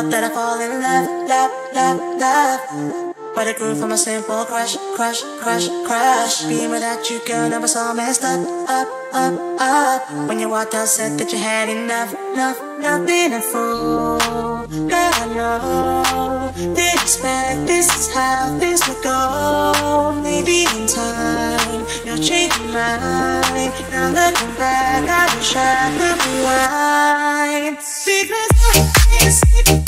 Never that I'd fall in love, love, love, love. But it grew from a simple crush, crush, crush, crush. Being without you, girl, never saw messed up, up, up, up. When you walked out, said that you had enough, enough, enough. Being a fool, girl, I know. Didn't expect this is how things would go. Maybe in time, you'll change your mind. Now looking back, I wish I could rewind. Because I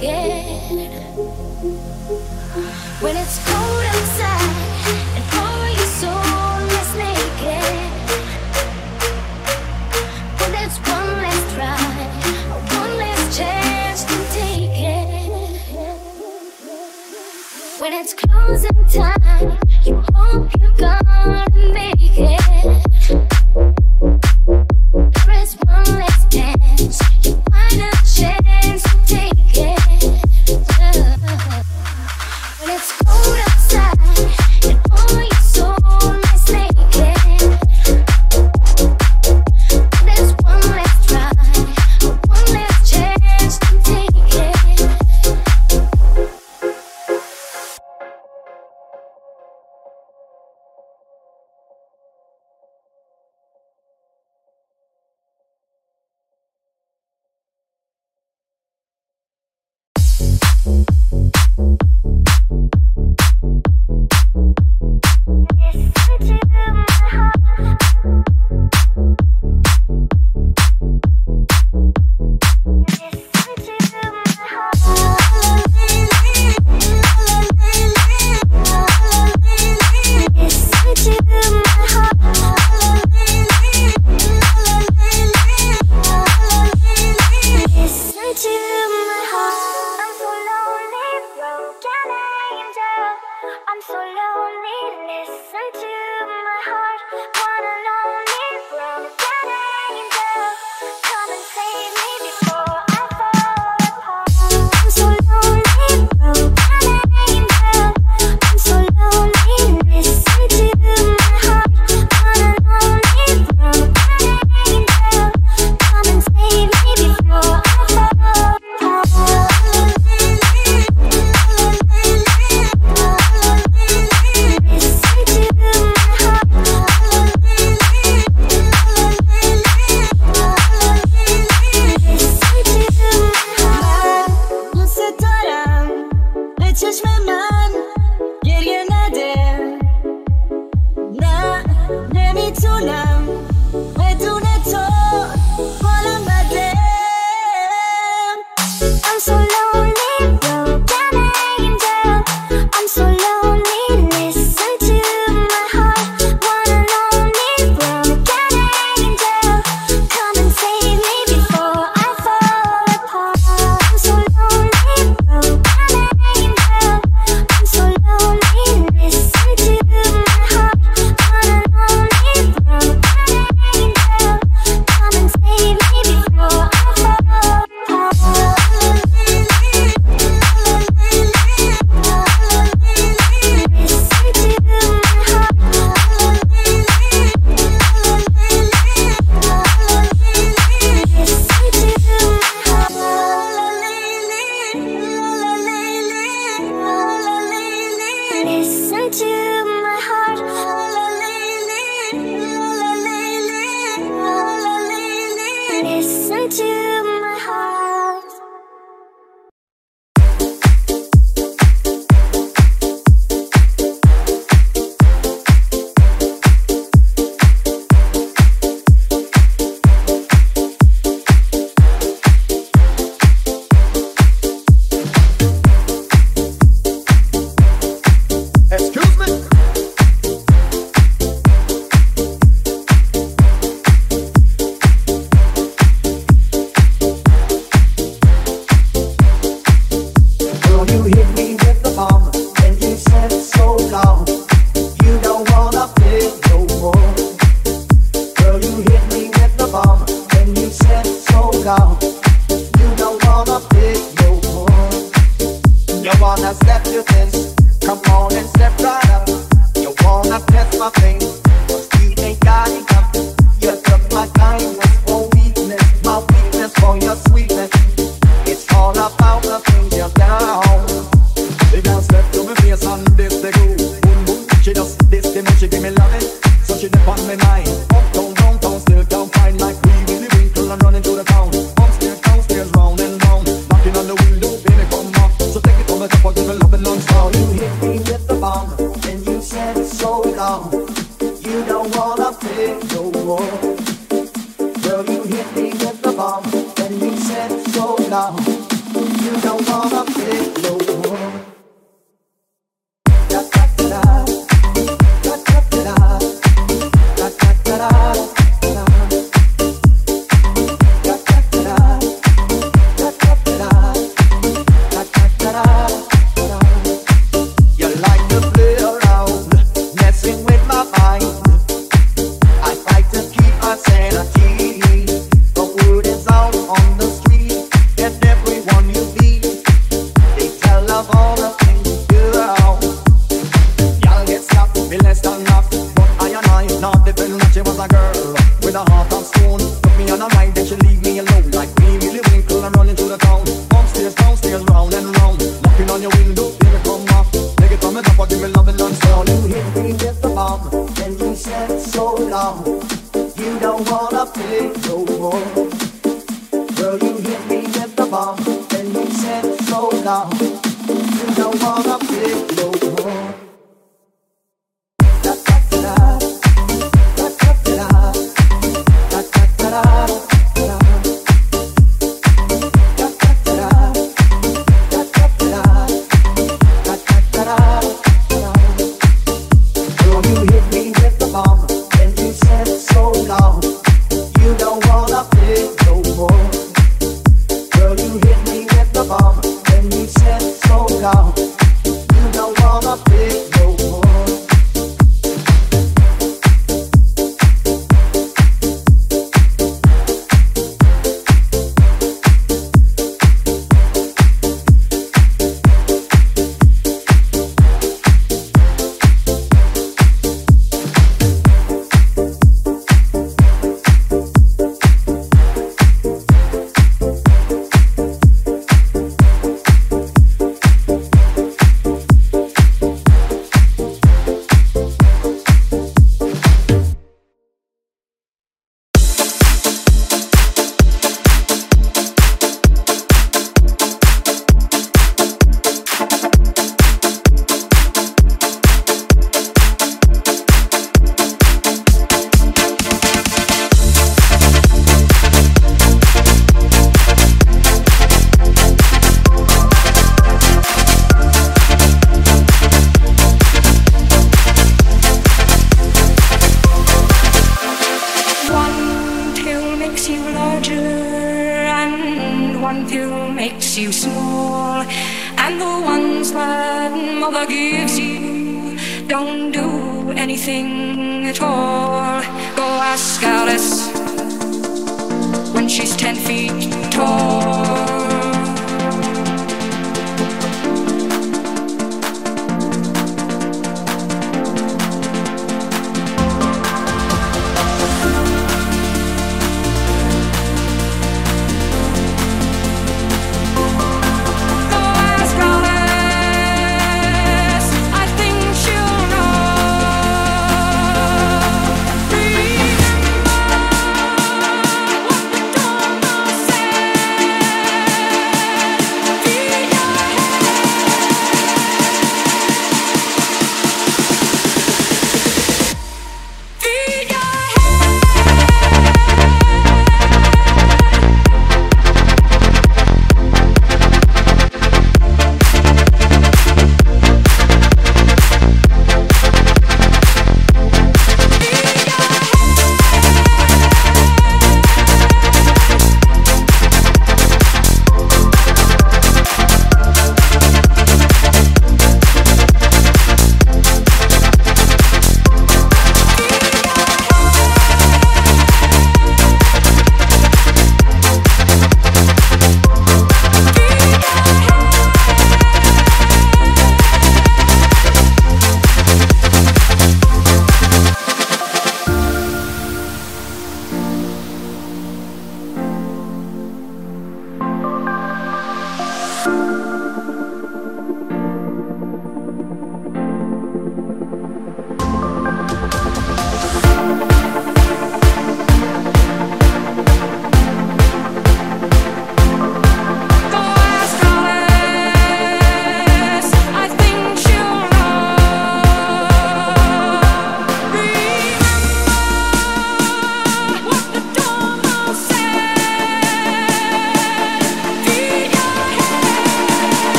When it's cold outside and naked. One try, one chance to take it. When it's closing time.